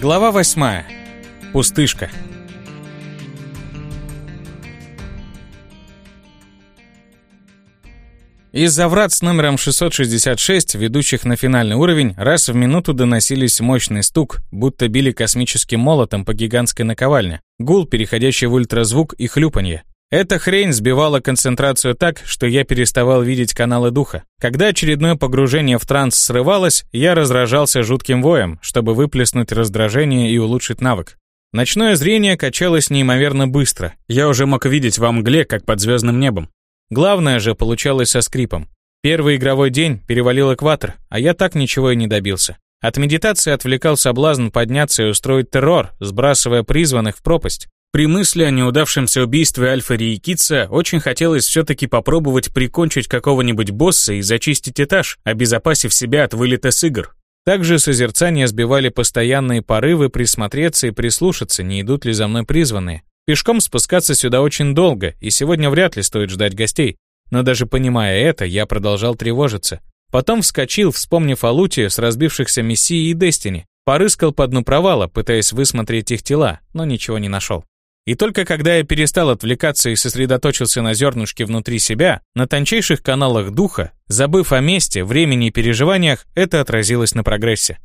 Глава 8. Пустышка. Из-за врат с номером 666, ведущих на финальный уровень, раз в минуту доносились мощный стук, будто били космическим молотом по гигантской наковальне, гул, переходящий в ультразвук и хлюпанье. Эта хрень сбивала концентрацию так, что я переставал видеть каналы духа. Когда очередное погружение в транс срывалось, я разражался жутким воем, чтобы выплеснуть раздражение и улучшить навык. Ночное зрение качалось неимоверно быстро. Я уже мог видеть во мгле, как под звездным небом. Главное же получалось со скрипом. Первый игровой день перевалил экватор, а я так ничего и не добился. От медитации отвлекал соблазн подняться и устроить террор, сбрасывая призванных в пропасть. При мысли о неудавшемся убийстве Альфа-Ри и Китса очень хотелось все-таки попробовать прикончить какого-нибудь босса и зачистить этаж, обезопасив себя от вылета с игр. Также созерцание сбивали постоянные порывы присмотреться и прислушаться, не идут ли за мной призванные. Пешком спускаться сюда очень долго, и сегодня вряд ли стоит ждать гостей. Но даже понимая это, я продолжал тревожиться. Потом вскочил, вспомнив о луте с разбившихся Мессии и Дестини. Порыскал по дну провала, пытаясь высмотреть их тела, но ничего не нашел. И только когда я перестал отвлекаться и сосредоточился на зернышке внутри себя, на тончайших каналах духа, забыв о месте, времени и переживаниях, это отразилось на прогрессе.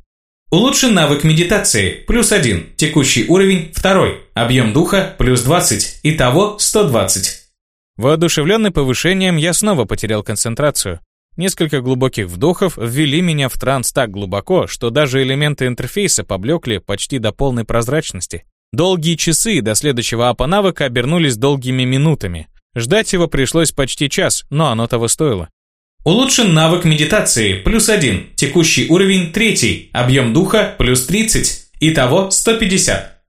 Улучшен навык медитации, плюс 1, текущий уровень, второй, объем духа, плюс 20, итого 120. Воодушевленный повышением, я снова потерял концентрацию. Несколько глубоких вдохов ввели меня в транс так глубоко, что даже элементы интерфейса поблекли почти до полной прозрачности. Долгие часы до следующего апа навыка обернулись долгими минутами. Ждать его пришлось почти час, но оно того стоило. Улучшен навык медитации, плюс 1, текущий уровень 3, объем духа, плюс 30, итого 150.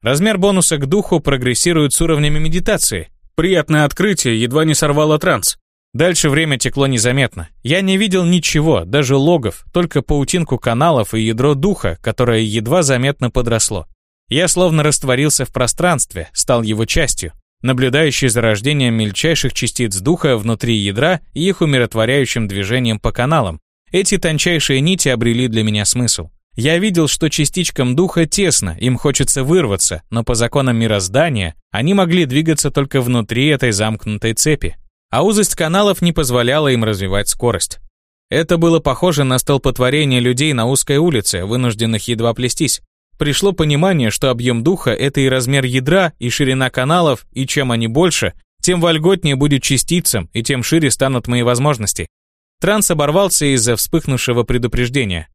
Размер бонуса к духу прогрессирует с уровнями медитации. Приятное открытие, едва не сорвало транс. Дальше время текло незаметно. Я не видел ничего, даже логов, только паутинку каналов и ядро духа, которое едва заметно подросло. Я словно растворился в пространстве, стал его частью, наблюдающий за рождением мельчайших частиц духа внутри ядра и их умиротворяющим движением по каналам. Эти тончайшие нити обрели для меня смысл. Я видел, что частичкам духа тесно, им хочется вырваться, но по законам мироздания они могли двигаться только внутри этой замкнутой цепи. А узость каналов не позволяла им развивать скорость. Это было похоже на столпотворение людей на узкой улице, вынужденных едва плестись. Пришло понимание, что объем духа – это и размер ядра, и ширина каналов, и чем они больше, тем вольготнее будет частицам, и тем шире станут мои возможности. Транс оборвался из-за вспыхнувшего предупреждения.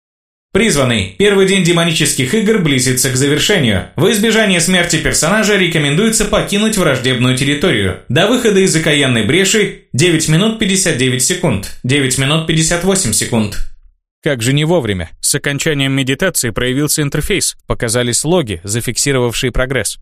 Призванный. Первый день демонических игр близится к завершению. В избежание смерти персонажа рекомендуется покинуть враждебную территорию. До выхода из окаянной бреши 9 минут 59 секунд, 9 минут 58 секунд. Как же не вовремя. С окончанием медитации проявился интерфейс, показались логи, зафиксировавшие прогресс.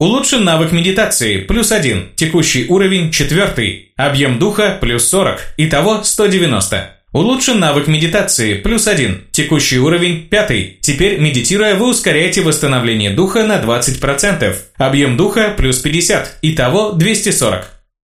Улучшен навык медитации, плюс 1, текущий уровень 4, объем духа плюс 40, итого 190. Улучшен навык медитации, плюс 1, текущий уровень 5, теперь медитируя вы ускоряете восстановление духа на 20%, объем духа плюс 50, итого 240.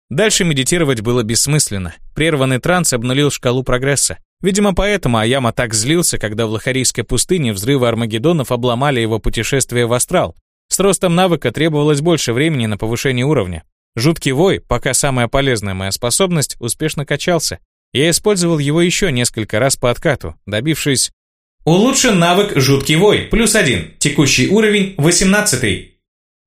Дальше медитировать было бессмысленно. Прерванный транс обнулил шкалу прогресса. Видимо, поэтому Аяма так злился, когда в Лохарийской пустыне взрывы Армагеддонов обломали его путешествие в астрал. С ростом навыка требовалось больше времени на повышение уровня. Жуткий вой, пока самая полезная моя способность, успешно качался. Я использовал его еще несколько раз по откату, добившись... Улучшен навык «Жуткий вой» плюс один, текущий уровень 18.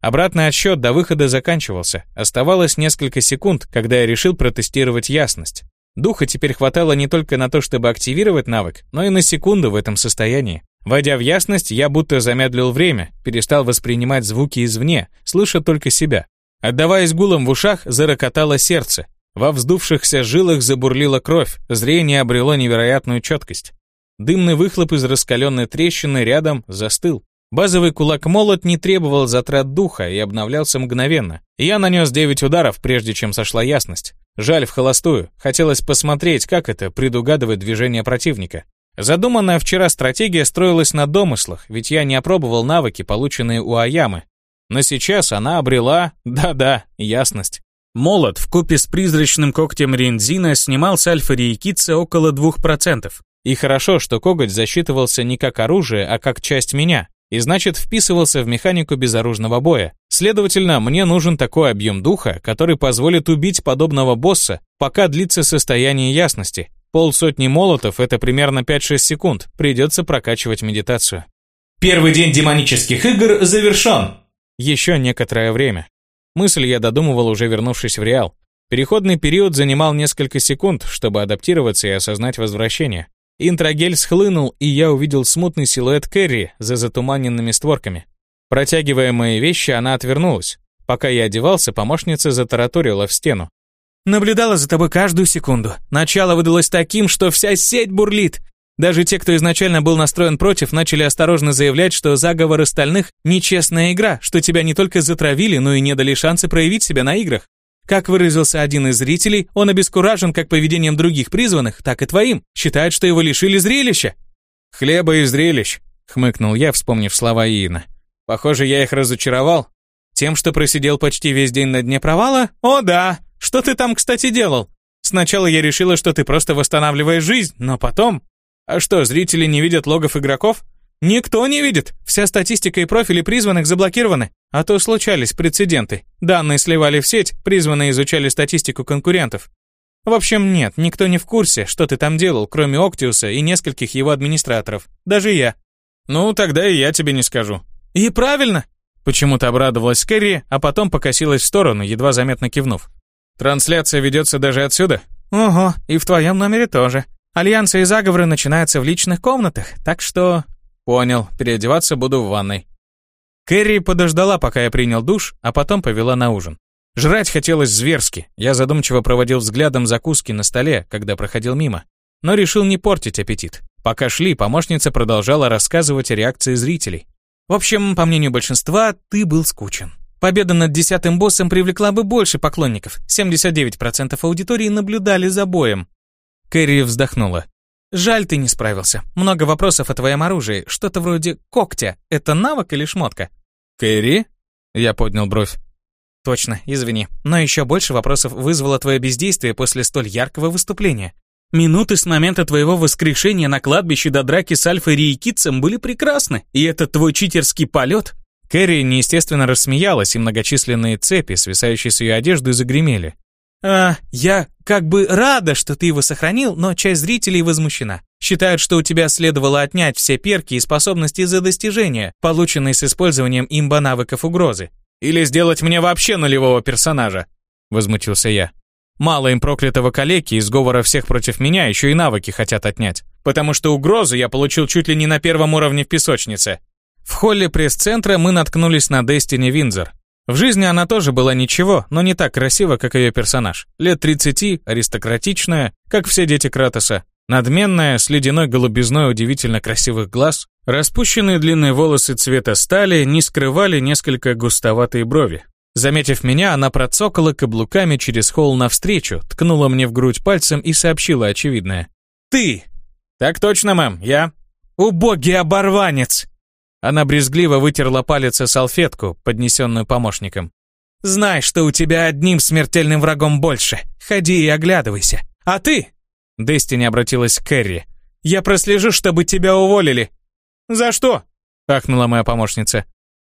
Обратный отсчет до выхода заканчивался. Оставалось несколько секунд, когда я решил протестировать ясность. Духа теперь хватало не только на то, чтобы активировать навык, но и на секунду в этом состоянии. Войдя в ясность, я будто замедлил время, перестал воспринимать звуки извне, слыша только себя. Отдаваясь гулом в ушах, зарокотало сердце. Во вздувшихся жилах забурлила кровь, зрение обрело невероятную четкость. Дымный выхлоп из раскаленной трещины рядом застыл. Базовый кулак-молот не требовал затрат духа и обновлялся мгновенно. Я нанес 9 ударов, прежде чем сошла ясность. Жаль в холостую. Хотелось посмотреть, как это предугадывает движение противника. Задуманная вчера стратегия строилась на домыслах, ведь я не опробовал навыки, полученные у Аямы. Но сейчас она обрела, да-да, ясность. Молот в купе с призрачным когтем Рензина снимал с альфа-рейкица около 2%. И хорошо, что коготь засчитывался не как оружие, а как часть меня. и значит вписывался в механику безоружного боя. Следовательно, мне нужен такой объем духа, который позволит убить подобного босса, пока длится состояние ясности. Полсотни молотов — это примерно 5-6 секунд, придется прокачивать медитацию. Первый день демонических игр завершен. Еще некоторое время. Мысль я додумывал, уже вернувшись в Реал. Переходный период занимал несколько секунд, чтобы адаптироваться и осознать возвращение. Интрагель схлынул, и я увидел смутный силуэт Кэрри за затуманенными створками. Протягивая мои вещи, она отвернулась. Пока я одевался, помощница затараторила в стену. «Наблюдала за тобой каждую секунду. Начало выдалось таким, что вся сеть бурлит. Даже те, кто изначально был настроен против, начали осторожно заявлять, что заговор остальных – нечестная игра, что тебя не только затравили, но и не дали шанса проявить себя на играх. Как выразился один из зрителей, он обескуражен как поведением других призванных, так и твоим. Считает, что его лишили зрелища. «Хлеба и зрелищ», — хмыкнул я, вспомнив слова Иина. «Похоже, я их разочаровал. Тем, что просидел почти весь день на дне провала? О, да! Что ты там, кстати, делал? Сначала я решила, что ты просто восстанавливаешь жизнь, но потом... А что, зрители не видят логов игроков? Никто не видит. Вся статистика и профили призванных заблокированы. А то случались прецеденты. Данные сливали в сеть, призванные изучали статистику конкурентов. В общем, нет, никто не в курсе, что ты там делал, кроме Октиуса и нескольких его администраторов. Даже я. Ну, тогда и я тебе не скажу. И правильно. Почему-то обрадовалась Кэрри, а потом покосилась в сторону, едва заметно кивнув. Трансляция ведется даже отсюда? Ого, и в твоем номере тоже. Альянсы и заговоры начинаются в личных комнатах, так что... Понял, переодеваться буду в ванной. Кэрри подождала, пока я принял душ, а потом повела на ужин. Жрать хотелось зверски. Я задумчиво проводил взглядом закуски на столе, когда проходил мимо. Но решил не портить аппетит. Пока шли, помощница продолжала рассказывать о реакции зрителей. В общем, по мнению большинства, ты был скучен. Победа над десятым боссом привлекла бы больше поклонников. 79% аудитории наблюдали за боем. Кэрри вздохнула. Жаль, ты не справился. Много вопросов о твоем оружии. Что-то вроде когтя. Это навык или шмотка? Кэрри? Я поднял бровь. Точно, извини. Но еще больше вопросов вызвало твое бездействие после столь яркого выступления. Минуты с момента твоего воскрешения на кладбище до драки с Альфой Риекитцем были прекрасны. И этот твой читерский полет... Кэрри неестественно рассмеялась, и многочисленные цепи, свисающие с ее одежды, загремели. «А, я как бы рада, что ты его сохранил, но часть зрителей возмущена. Считают, что у тебя следовало отнять все перки и способности за достижения, полученные с использованием имба-навыков угрозы. Или сделать мне вообще нулевого персонажа», — возмутился я. «Мало им проклятого калеки и сговора всех против меня еще и навыки хотят отнять, потому что угрозу я получил чуть ли не на первом уровне в песочнице». В холле пресс-центра мы наткнулись на Дестини Винзор. В жизни она тоже была ничего, но не так красива, как ее персонаж. Лет 30, аристократичная, как все дети Кратоса. Надменная, с ледяной голубизной удивительно красивых глаз. Распущенные длинные волосы цвета стали не скрывали несколько густоватые брови. Заметив меня, она процокала каблуками через холл навстречу, ткнула мне в грудь пальцем и сообщила очевидное. «Ты!» «Так точно, мэм, я...» «Убогий оборванец!» Она брезгливо вытерла палец о салфетку, поднесенную помощником. «Знай, что у тебя одним смертельным врагом больше. Ходи и оглядывайся. А ты...» Дестини обратилась к Кэрри. «Я прослежу, чтобы тебя уволили». «За что?» — ахнула моя помощница.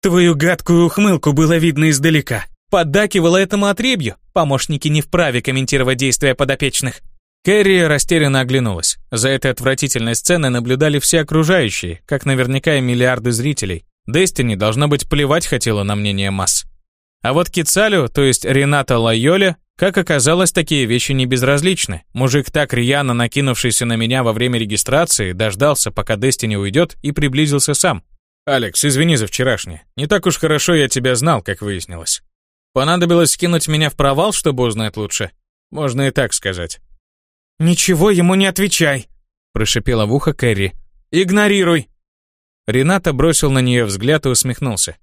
«Твою гадкую ухмылку было видно издалека. Поддакивала этому отребью. Помощники не вправе комментировать действия подопечных. Кэрри растерянно оглянулась. За этой отвратительной сценой наблюдали все окружающие, как наверняка и миллиарды зрителей. Дестини, должно быть, плевать хотела на мнение масс. А вот Кицалю, то есть Рената Лайоле, как оказалось, такие вещи не безразличны. Мужик, так рьяно накинувшийся на меня во время регистрации, дождался, пока Дестини уйдет, и приблизился сам. «Алекс, извини за вчерашнее. Не так уж хорошо я тебя знал, как выяснилось. Понадобилось скинуть меня в провал, чтобы узнать лучше? Можно и так сказать. «Ничего ему не отвечай», — прошипела в ухо Кэрри. «Игнорируй». Рената бросил на нее взгляд и усмехнулся.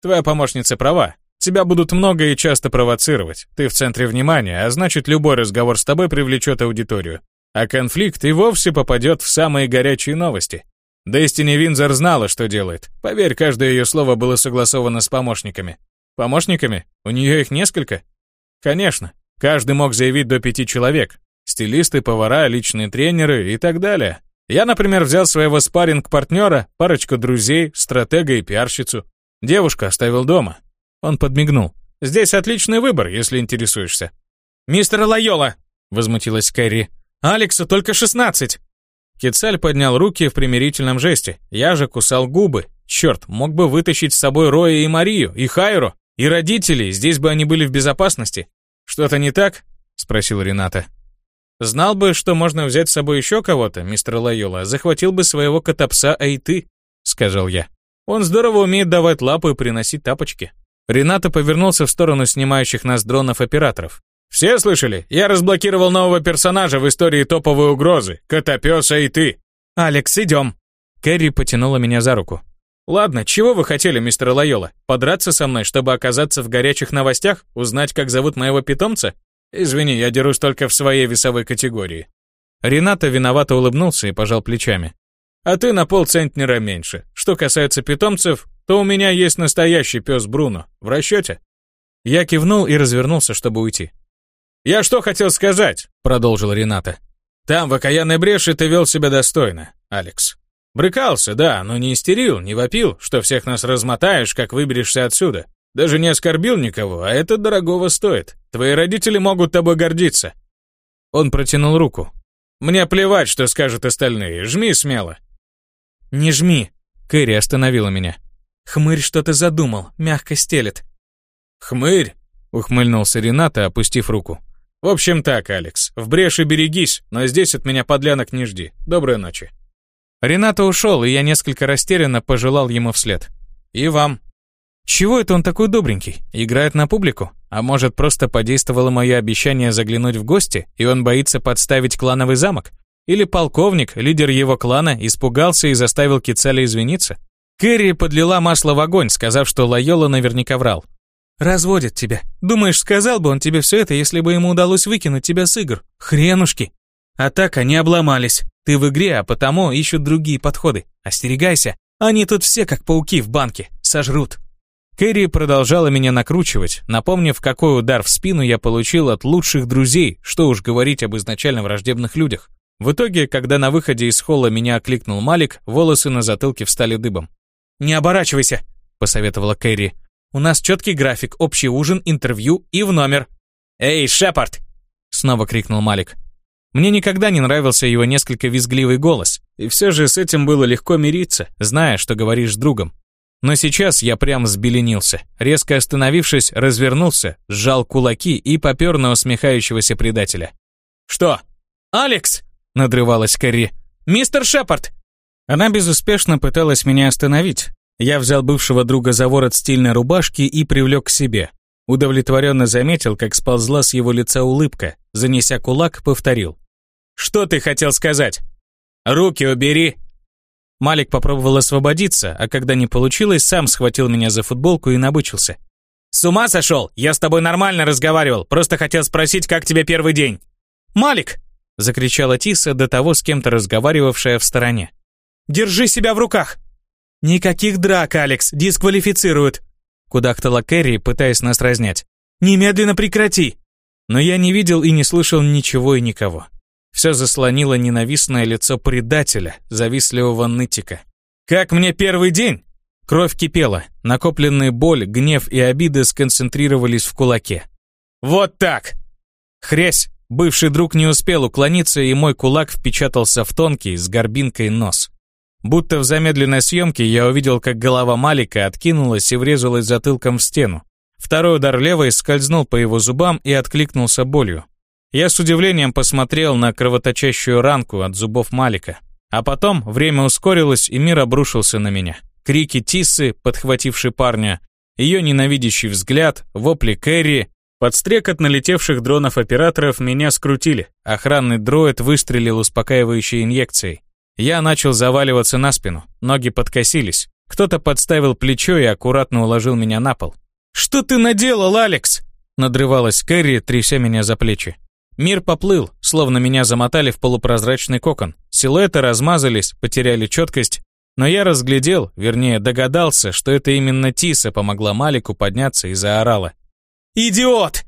«Твоя помощница права. Тебя будут много и часто провоцировать. Ты в центре внимания, а значит, любой разговор с тобой привлечет аудиторию. А конфликт и вовсе попадет в самые горячие новости. Дестини Винзор знала, что делает. Поверь, каждое ее слово было согласовано с помощниками. Помощниками? У нее их несколько? Конечно. Каждый мог заявить до пяти человек, Стилисты, повара, личные тренеры и так далее. Я, например, взял своего спарринг-партнера, парочку друзей, стратега и пиарщицу. Девушку оставил дома. Он подмигнул. Здесь отличный выбор, если интересуешься. «Мистер Лайола!» — возмутилась Кэрри. «Алексу только шестнадцать!» Кицаль поднял руки в примирительном жесте. Я же кусал губы. Черт, мог бы вытащить с собой Роя и Марию, и Хайру, и родителей, здесь бы они были в безопасности. «Что-то не так?» — спросил Рената. «Знал бы, что можно взять с собой еще кого-то, мистер Лайола, захватил бы своего котопса Айты», — сказал я. «Он здорово умеет давать лапы и приносить тапочки». Рената повернулся в сторону снимающих нас дронов операторов. «Все слышали? Я разблокировал нового персонажа в истории топовой угрозы. Котопёса и ты!» «Алекс, идем!» Кэрри потянула меня за руку. «Ладно, чего вы хотели, мистер Лайола? Подраться со мной, чтобы оказаться в горячих новостях? Узнать, как зовут моего питомца? Извини, я дерусь только в своей весовой категории». Рената виновато улыбнулся и пожал плечами. «А ты на полцентнера меньше. Что касается питомцев, то у меня есть настоящий пес Бруно. В расчете?» Я кивнул и развернулся, чтобы уйти. «Я что хотел сказать?» — продолжил Рената. «Там, в окаянной бреши, ты вел себя достойно, Алекс. Брыкался, да, но не истерил, не вопил, что всех нас размотаешь, как выберешься отсюда. Даже не оскорбил никого, а это дорогого стоит. Твои родители могут тобой гордиться». Он протянул руку. «Мне плевать, что скажут остальные, жми смело». «Не жми», — Кэрри остановила меня. «Хмырь что-то задумал, мягко стелет». «Хмырь?» — ухмыльнулся Рената, опустив руку. «В общем так, Алекс, в бреши берегись, но здесь от меня подлянок не жди. Доброй ночи». Рената ушел, и я несколько растерянно пожелал ему вслед. «И вам». Чего это он такой добренький? Играет на публику? А может, просто подействовало мое обещание заглянуть в гости, и он боится подставить клановый замок? Или полковник, лидер его клана, испугался и заставил Кицаля извиниться? Кэрри подлила масло в огонь, сказав, что Лайола наверняка врал. «Разводит тебя. Думаешь, сказал бы он тебе все это, если бы ему удалось выкинуть тебя с игр? Хренушки!» А так они обломались. Ты в игре, а потому ищут другие подходы. Остерегайся. Они тут все как пауки в банке. Сожрут. Кэрри продолжала меня накручивать, напомнив, какой удар в спину я получил от лучших друзей, что уж говорить об изначально враждебных людях. В итоге, когда на выходе из холла меня окликнул Малик, волосы на затылке встали дыбом. «Не оборачивайся», — посоветовала Кэрри. «У нас четкий график, общий ужин, интервью и в номер». «Эй, Шепард!» — снова крикнул Малик. Мне никогда не нравился его несколько визгливый голос, и все же с этим было легко мириться, зная, что говоришь с другом. Но сейчас я прям взбеленился. Резко остановившись, развернулся, сжал кулаки и попер на усмехающегося предателя. «Что?» «Алекс!» — надрывалась Кэрри. «Мистер Шепард!» Она безуспешно пыталась меня остановить. Я взял бывшего друга за ворот стильной рубашки и привлек к себе. Удовлетворенно заметил, как сползла с его лица улыбка. Занеся кулак, повторил. Что ты хотел сказать? Руки убери!» Малик попробовал освободиться, а когда не получилось, сам схватил меня за футболку и набычился. «С ума сошел? Я с тобой нормально разговаривал, просто хотел спросить, как тебе первый день?» «Малик!» — закричала Тиса, до того с кем-то разговаривавшая в стороне. «Держи себя в руках!» «Никаких драк, Алекс, дисквалифицируют!» Кудахтала Кэрри, пытаясь нас разнять. «Немедленно прекрати!» Но я не видел и не слышал ничего и никого. Все заслонило ненавистное лицо предателя, завистливого нытика. «Как мне первый день?» Кровь кипела, накопленные боль, гнев и обиды сконцентрировались в кулаке. «Вот так!» Хрясь, бывший друг не успел уклониться, и мой кулак впечатался в тонкий, с горбинкой нос. Будто в замедленной съемке я увидел, как голова Малика откинулась и врезалась затылком в стену. Второй удар левой скользнул по его зубам и откликнулся болью. Я с удивлением посмотрел на кровоточащую ранку от зубов Малика. А потом время ускорилось, и мир обрушился на меня. Крики Тиссы, подхватившей парня, ее ненавидящий взгляд, вопли Кэрри, подстрекот налетевших дронов-операторов меня скрутили. Охранный дроид выстрелил успокаивающей инъекцией. Я начал заваливаться на спину, ноги подкосились. Кто-то подставил плечо и аккуратно уложил меня на пол. «Что ты наделал, Алекс?» Надрывалась Кэрри, тряся меня за плечи. Мир поплыл, словно меня замотали в полупрозрачный кокон. Силуэты размазались, потеряли четкость, но я разглядел, вернее догадался, что это именно Тиса помогла Малику подняться и заорала. «Идиот!»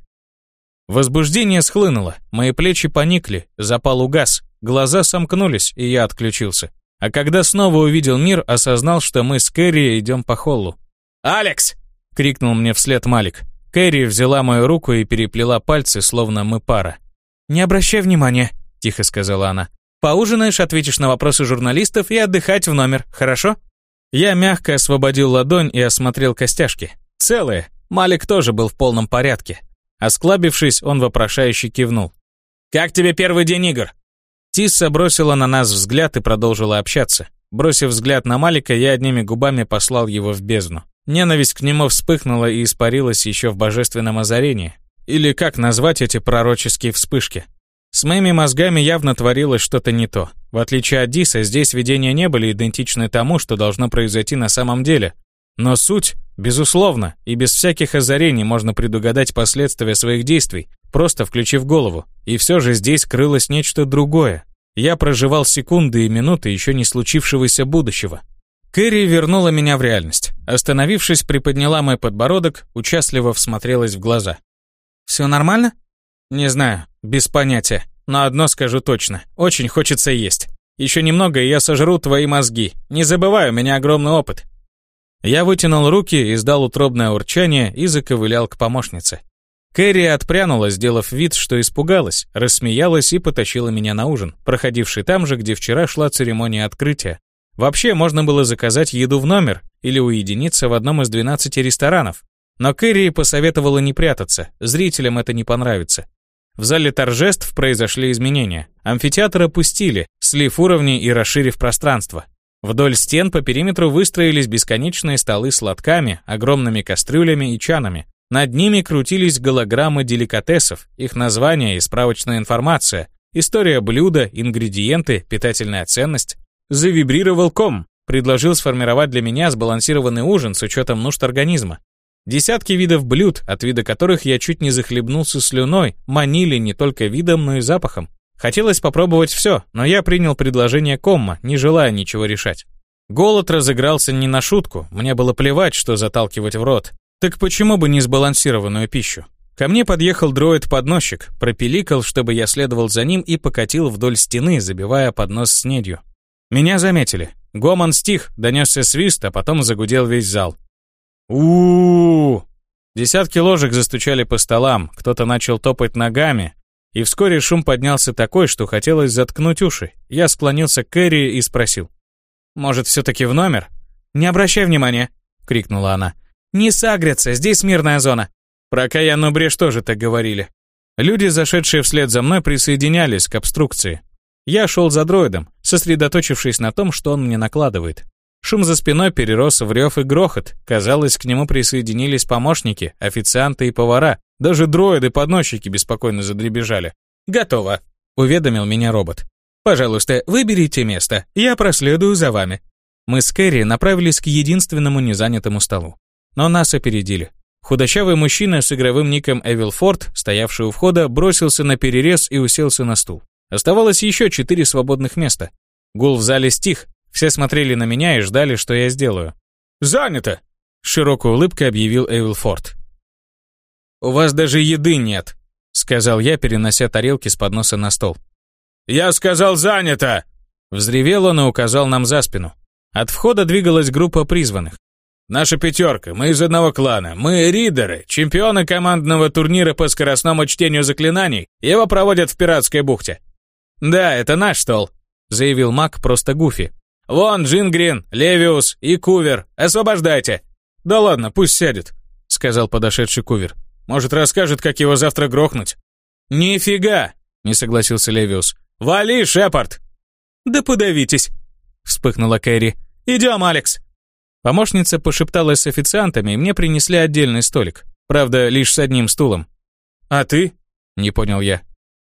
Возбуждение схлынуло, мои плечи поникли, запал угас, глаза сомкнулись, и я отключился. А когда снова увидел мир, осознал, что мы с Кэрри идем по холлу. «Алекс!» — крикнул мне вслед Малик. Кэрри взяла мою руку и переплела пальцы, словно мы пара. «Не обращай внимания», — тихо сказала она. «Поужинаешь, ответишь на вопросы журналистов и отдыхать в номер, хорошо?» Я мягко освободил ладонь и осмотрел костяшки. Целые. Малик тоже был в полном порядке. Осклабившись, он вопрошающе кивнул. «Как тебе первый день игр?» Тисса бросила на нас взгляд и продолжила общаться. Бросив взгляд на Малика, я одними губами послал его в бездну. Ненависть к нему вспыхнула и испарилась еще в божественном озарении. Или как назвать эти пророческие вспышки? С моими мозгами явно творилось что-то не то. В отличие от Диса, здесь видения не были идентичны тому, что должно произойти на самом деле. Но суть, безусловно, и без всяких озарений можно предугадать последствия своих действий, просто включив голову. И все же здесь крылось нечто другое. Я проживал секунды и минуты еще не случившегося будущего. Кэрри вернула меня в реальность. Остановившись, приподняла мой подбородок, участливо всмотрелась в глаза. «Все нормально?» «Не знаю, без понятия. Но одно скажу точно. Очень хочется есть. Еще немного, и я сожру твои мозги. Не забывай, у меня огромный опыт». Я вытянул руки, издал утробное урчание и заковылял к помощнице. Кэрри отпрянула, сделав вид, что испугалась, рассмеялась и потащила меня на ужин, проходивший там же, где вчера шла церемония открытия. Вообще, можно было заказать еду в номер или уединиться в одном из 12 ресторанов. Но Кэрри посоветовала не прятаться, зрителям это не понравится. В зале торжеств произошли изменения. Амфитеатр опустили, слив уровни и расширив пространство. Вдоль стен по периметру выстроились бесконечные столы с лотками, огромными кастрюлями и чанами. Над ними крутились голограммы деликатесов, их названия и справочная информация, история блюда, ингредиенты, питательная ценность. Завибрировал ком, предложил сформировать для меня сбалансированный ужин с учетом нужд организма. Десятки видов блюд, от вида которых я чуть не захлебнулся слюной, манили не только видом, но и запахом. Хотелось попробовать все, но я принял предложение Комма, не желая ничего решать. Голод разыгрался не на шутку, мне было плевать, что заталкивать в рот. Так почему бы не сбалансированную пищу? Ко мне подъехал дроид-подносчик, пропиликал, чтобы я следовал за ним и покатил вдоль стены, забивая поднос с недью. Меня заметили. Гомон стих, донесся свист, а потом загудел весь зал у, Десятки ложек застучали по столам, кто-то начал топать ногами, и вскоре шум поднялся такой, что хотелось заткнуть уши. Я склонился к Кэрри и спросил. «Может, все-таки в номер?» «Не обращай внимания», — крикнула она. «Не сагрятся, здесь мирная зона». Про Каяну Брешь тоже так говорили. Люди, зашедшие вслед за мной, присоединялись к обструкции. Я шел за дроидом, сосредоточившись на том, что он мне накладывает. Шум за спиной перерос в рев и грохот. Казалось, к нему присоединились помощники, официанты и повара. Даже дроиды-подносчики беспокойно задребежали. «Готово», — уведомил меня робот. «Пожалуйста, выберите место, я проследую за вами». Мы с Кэрри направились к единственному незанятому столу. Но нас опередили. Худощавый мужчина с игровым ником Эвил Форд, стоявший у входа, бросился на перерез и уселся на стул. Оставалось еще четыре свободных места. Гул в зале стих, все смотрели на меня и ждали, что я сделаю. «Занято!» — широкой улыбкой объявил Эвилфорд. «У вас даже еды нет», — сказал я, перенося тарелки с подноса на стол. «Я сказал занято!» Взревел он и указал нам за спину. От входа двигалась группа призванных. «Наша пятерка, мы из одного клана, мы ридеры, чемпионы командного турнира по скоростному чтению заклинаний, его проводят в пиратской бухте». «Да, это наш стол», — заявил маг просто Гуфи. «Вон Джингрин, Левиус и Кувер, освобождайте!» «Да ладно, пусть сядет», — сказал подошедший Кувер. «Может, расскажет, как его завтра грохнуть?» «Нифига!» — не согласился Левиус. «Вали, Шепард!» «Да подавитесь!» — вспыхнула Кэрри. «Идем, Алекс!» Помощница пошепталась с официантами, и мне принесли отдельный столик. Правда, лишь с одним стулом. «А ты?» — не понял я.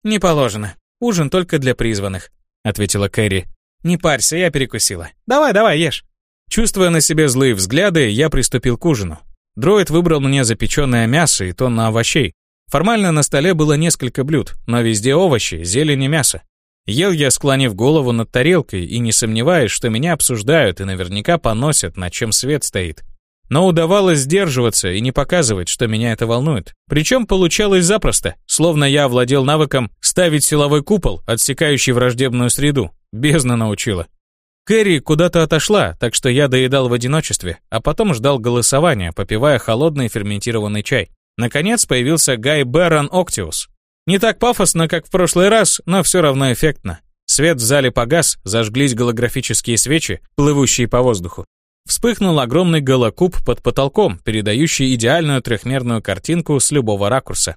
«Не положено. Ужин только для призванных», — ответила Кэрри. «Не парься, я перекусила. Давай, давай, ешь». Чувствуя на себе злые взгляды, я приступил к ужину. Дроид выбрал мне запеченное мясо и тонну овощей. Формально на столе было несколько блюд, но везде овощи, зелень и мясо. Ел я, склонив голову над тарелкой и не сомневаясь, что меня обсуждают и наверняка поносят, на чем свет стоит. но удавалось сдерживаться и не показывать, что меня это волнует. Причем получалось запросто, словно я овладел навыком ставить силовой купол, отсекающий враждебную среду. Бездна научила. Кэрри куда-то отошла, так что я доедал в одиночестве, а потом ждал голосования, попивая холодный ферментированный чай. Наконец появился Гай Бэрон Октиус. Не так пафосно, как в прошлый раз, но все равно эффектно. Свет в зале погас, зажглись голографические свечи, плывущие по воздуху. Вспыхнул огромный голокуб под потолком, передающий идеальную трехмерную картинку с любого ракурса.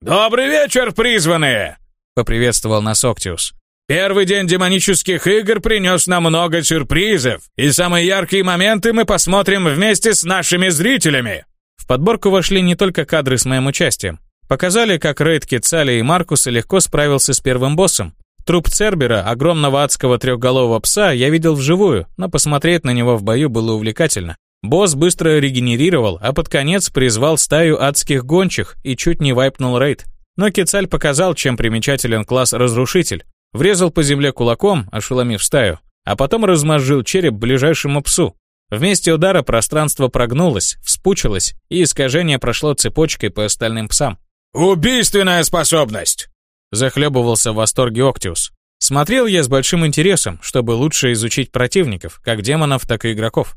«Добрый вечер, призванные!» — поприветствовал нас Октиус. «Первый день демонических игр принес нам много сюрпризов, и самые яркие моменты мы посмотрим вместе с нашими зрителями!» В подборку вошли не только кадры с моим участием. Показали, как Рейд Кецали и Маркуса легко справился с первым боссом, Труп Цербера, огромного адского трехголового пса, я видел вживую, но посмотреть на него в бою было увлекательно. Босс быстро регенерировал, а под конец призвал стаю адских гончих и чуть не вайпнул рейд. Но Кецаль показал, чем примечателен класс Разрушитель. Врезал по земле кулаком, ошеломив стаю, а потом размозжил череп ближайшему псу. Вместе удара пространство прогнулось, вспучилось, и искажение прошло цепочкой по остальным псам. «Убийственная способность!» Захлебывался в восторге Октиус. Смотрел я с большим интересом, чтобы лучше изучить противников, как демонов, так и игроков.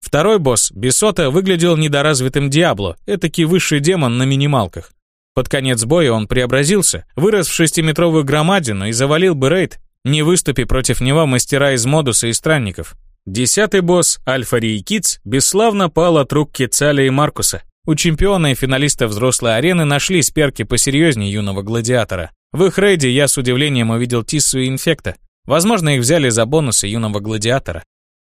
Второй босс, Бесота, выглядел недоразвитым Диабло, этакий высший демон на минималках. Под конец боя он преобразился, вырос в шестиметровую громадину и завалил бы рейд, не выступи против него мастера из Модуса и Странников. Десятый босс, Альфа Рейкиц, бесславно пал от рук Кецаля и Маркуса. У чемпиона и финалиста взрослой арены нашлись перки посерьезнее юного гладиатора. В их рейде я с удивлением увидел Тиссу и Инфекта. Возможно, их взяли за бонусы юного гладиатора.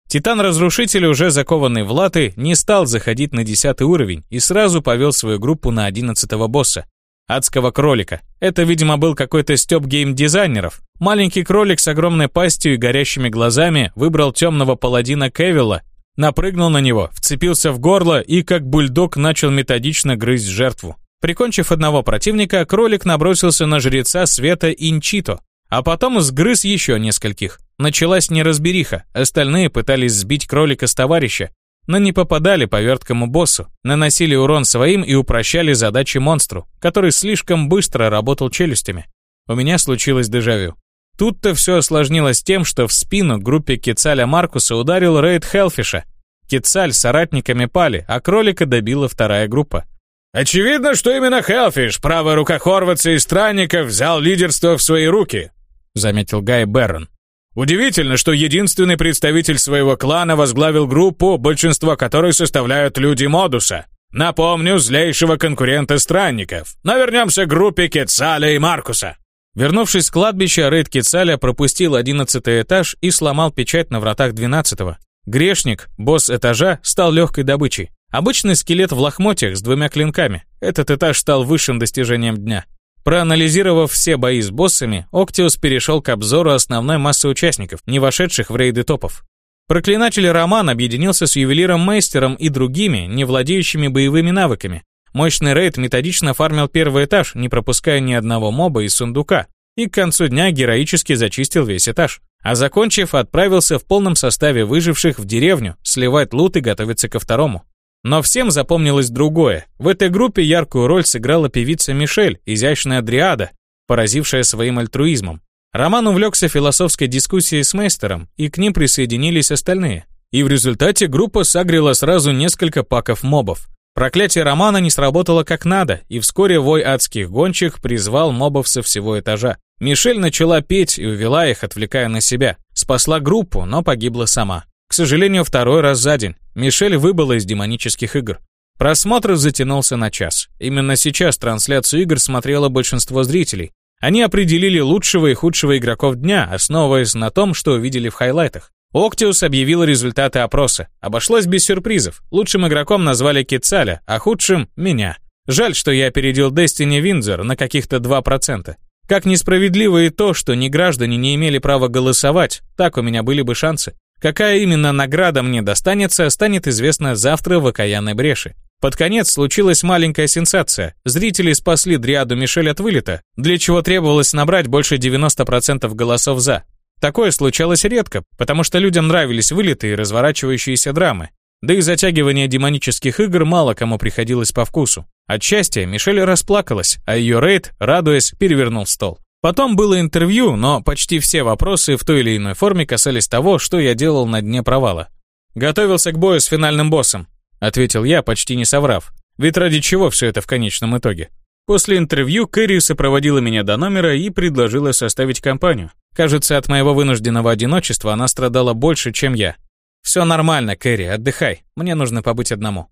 Титан-разрушитель, уже закованный в латы, не стал заходить на десятый уровень и сразу повел свою группу на одиннадцатого босса. Адского кролика. Это, видимо, был какой-то стёб гейм-дизайнеров. Маленький кролик с огромной пастью и горящими глазами выбрал темного паладина Кевилла Напрыгнул на него, вцепился в горло и, как бульдог, начал методично грызть жертву. Прикончив одного противника, кролик набросился на жреца света Инчито, а потом сгрыз еще нескольких. Началась неразбериха, остальные пытались сбить кролика с товарища, но не попадали по верткому боссу, наносили урон своим и упрощали задачи монстру, который слишком быстро работал челюстями. У меня случилось дежавю. Тут-то все осложнилось тем, что в спину группе Кецаля Маркуса ударил рейд Хелфиша. Кецаль с соратниками пали, а кролика добила вторая группа. «Очевидно, что именно Хелфиш, правая рука Хорватса и странников, взял лидерство в свои руки», заметил Гай Беррон. «Удивительно, что единственный представитель своего клана возглавил группу, большинство которой составляют люди Модуса. Напомню, злейшего конкурента странников. Но вернемся к группе Кецаля и Маркуса». Вернувшись с кладбища, Рейд Кицаля пропустил одиннадцатый этаж и сломал печать на вратах двенадцатого. Грешник, босс этажа, стал легкой добычей. Обычный скелет в лохмотьях с двумя клинками. Этот этаж стал высшим достижением дня. Проанализировав все бои с боссами, Октиус перешел к обзору основной массы участников, не вошедших в рейды топов. Проклинатель Роман объединился с ювелиром Мейстером и другими, не владеющими боевыми навыками, Мощный рейд методично фармил первый этаж, не пропуская ни одного моба из сундука, и к концу дня героически зачистил весь этаж. А закончив, отправился в полном составе выживших в деревню, сливать лут и готовиться ко второму. Но всем запомнилось другое. В этой группе яркую роль сыграла певица Мишель, изящная дриада, поразившая своим альтруизмом. Роман увлекся философской дискуссией с мейстером, и к ним присоединились остальные. И в результате группа сагрила сразу несколько паков мобов. Проклятие Романа не сработало как надо, и вскоре вой адских гончих призвал мобов со всего этажа. Мишель начала петь и увела их, отвлекая на себя. Спасла группу, но погибла сама. К сожалению, второй раз за день. Мишель выбыла из демонических игр. Просмотр затянулся на час. Именно сейчас трансляцию игр смотрело большинство зрителей. Они определили лучшего и худшего игроков дня, основываясь на том, что увидели в хайлайтах. Октиус объявил результаты опроса. Обошлось без сюрпризов. Лучшим игроком назвали Кицаля, а худшим — меня. Жаль, что я опередил Destiny Виндзор на каких-то 2%. Как несправедливо и то, что ни граждане не имели права голосовать, так у меня были бы шансы. Какая именно награда мне достанется, станет известно завтра в окаянной бреши. Под конец случилась маленькая сенсация. Зрители спасли Дриаду Мишель от вылета, для чего требовалось набрать больше 90% голосов «за». Такое случалось редко, потому что людям нравились вылеты и разворачивающиеся драмы. Да и затягивание демонических игр мало кому приходилось по вкусу. От счастья Мишель расплакалась, а ее рейд, радуясь, перевернул стол. Потом было интервью, но почти все вопросы в той или иной форме касались того, что я делал на дне провала. «Готовился к бою с финальным боссом», — ответил я, почти не соврав. Ведь ради чего все это в конечном итоге? После интервью Кэрри сопроводила меня до номера и предложила составить компанию. Кажется, от моего вынужденного одиночества она страдала больше, чем я. «Все нормально, Кэрри, отдыхай. Мне нужно побыть одному».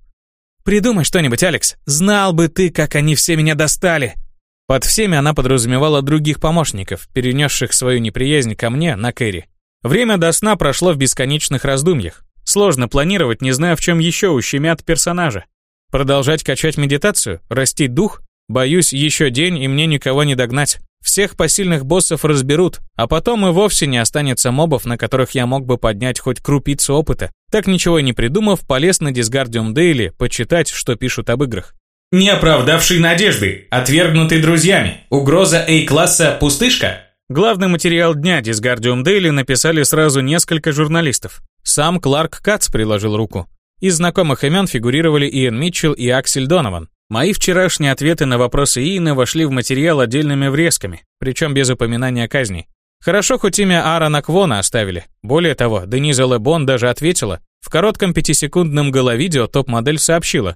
«Придумай что-нибудь, Алекс. Знал бы ты, как они все меня достали!» Под всеми она подразумевала других помощников, перенесших свою неприязнь ко мне на Кэрри. Время до сна прошло в бесконечных раздумьях. Сложно планировать, не зная, в чем еще ущемят персонажа. Продолжать качать медитацию? Растить дух? Боюсь, еще день, и мне никого не догнать. Всех посильных боссов разберут, а потом и вовсе не останется мобов, на которых я мог бы поднять хоть крупицу опыта. Так ничего не придумав, полез на Disgardium Daily почитать, что пишут об играх. Не оправдавший надежды, отвергнутый друзьями, угроза A-класса пустышка? Главный материал дня Disgardium Daily написали сразу несколько журналистов. Сам Кларк Кац приложил руку. Из знакомых имен фигурировали Иэн Митчелл и Аксель Донован. Мои вчерашние ответы на вопросы Иена вошли в материал отдельными врезками, причем без упоминания казни. Хорошо, хоть имя Аарона Квона оставили. Более того, Дениза Лебон даже ответила. В коротком пятисекундном головидео топ-модель сообщила.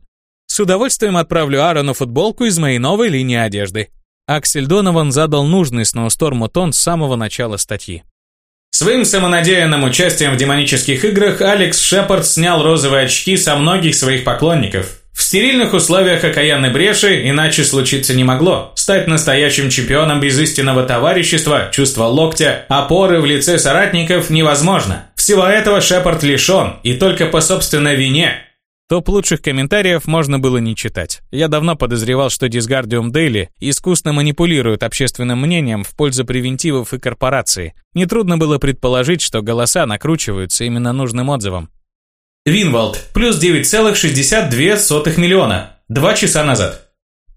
«С удовольствием отправлю Аарону футболку из моей новой линии одежды». Аксель Донован задал нужный Сноусторму тон с самого начала статьи. Своим самонадеянным участием в демонических играх Алекс Шепард снял розовые очки со многих своих поклонников. В стерильных условиях окаянной бреши иначе случиться не могло. Стать настоящим чемпионом без истинного товарищества, чувства локтя, опоры в лице соратников невозможно. Всего этого Шепард лишен, и только по собственной вине. Топ лучших комментариев можно было не читать. Я давно подозревал, что Disgardium Daily искусно манипулирует общественным мнением в пользу превентивов и корпораций. Нетрудно было предположить, что голоса накручиваются именно нужным отзывом. Винвалд, плюс 9,62 миллиона. Два часа назад.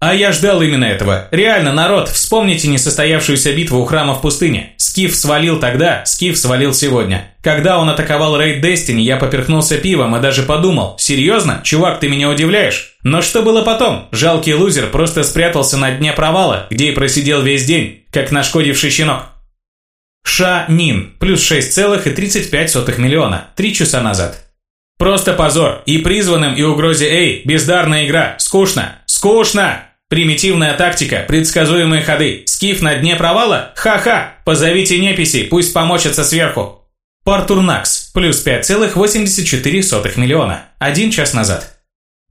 А я ждал именно этого. Реально, народ, вспомните несостоявшуюся битву у храма в пустыне. Скиф свалил тогда, Скиф свалил сегодня. Когда он атаковал Рейд Дестини, я поперхнулся пивом и даже подумал, серьезно, чувак, ты меня удивляешь? Но что было потом? Жалкий лузер просто спрятался на дне провала, где и просидел весь день, как нашкодивший щенок. Ша Нин, плюс 6,35 миллиона, три часа назад. Просто позор. И призванным, и угрозе Эй, бездарная игра, скучно, скучно! Примитивная тактика, предсказуемые ходы. Скиф на дне провала? Ха-ха! Позовите неписи, пусть помочатся сверху. Партурнакс, плюс 5,84 миллиона. Один час назад.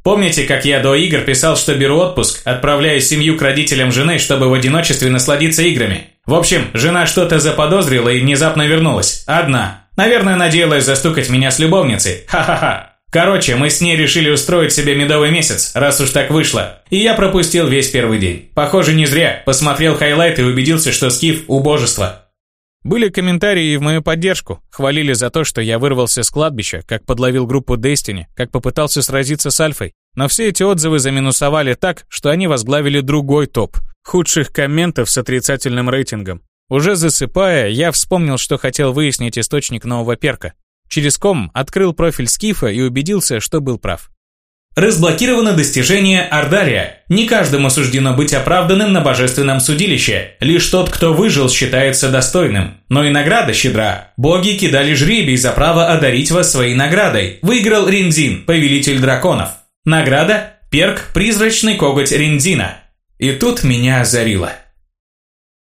Помните, как я до игр писал, что беру отпуск, отправляю семью к родителям жены, чтобы в одиночестве насладиться играми? В общем, жена что-то заподозрила и внезапно вернулась. Одна. Наверное, надеялась застукать меня с любовницей. Ха-ха-ха. Короче, мы с ней решили устроить себе медовый месяц, раз уж так вышло. И я пропустил весь первый день. Похоже, не зря. Посмотрел highlight и убедился, что Скиф – убожество. Были комментарии и в мою поддержку. Хвалили за то, что я вырвался с кладбища, как подловил группу Destiny, как попытался сразиться с Альфой. Но все эти отзывы заминусовали так, что они возглавили другой топ. Худших комментов с отрицательным рейтингом. Уже засыпая, я вспомнил, что хотел выяснить источник нового перка. Через ком открыл профиль Скифа и убедился, что был прав. Разблокировано достижение Ардария. Не каждому суждено быть оправданным на божественном судилище. Лишь тот, кто выжил, считается достойным. Но и награда щедра. Боги кидали жребий за право одарить вас своей наградой. Выиграл Риндзин, повелитель драконов. Награда – перк «Призрачный коготь Риндзина». И тут меня озарило.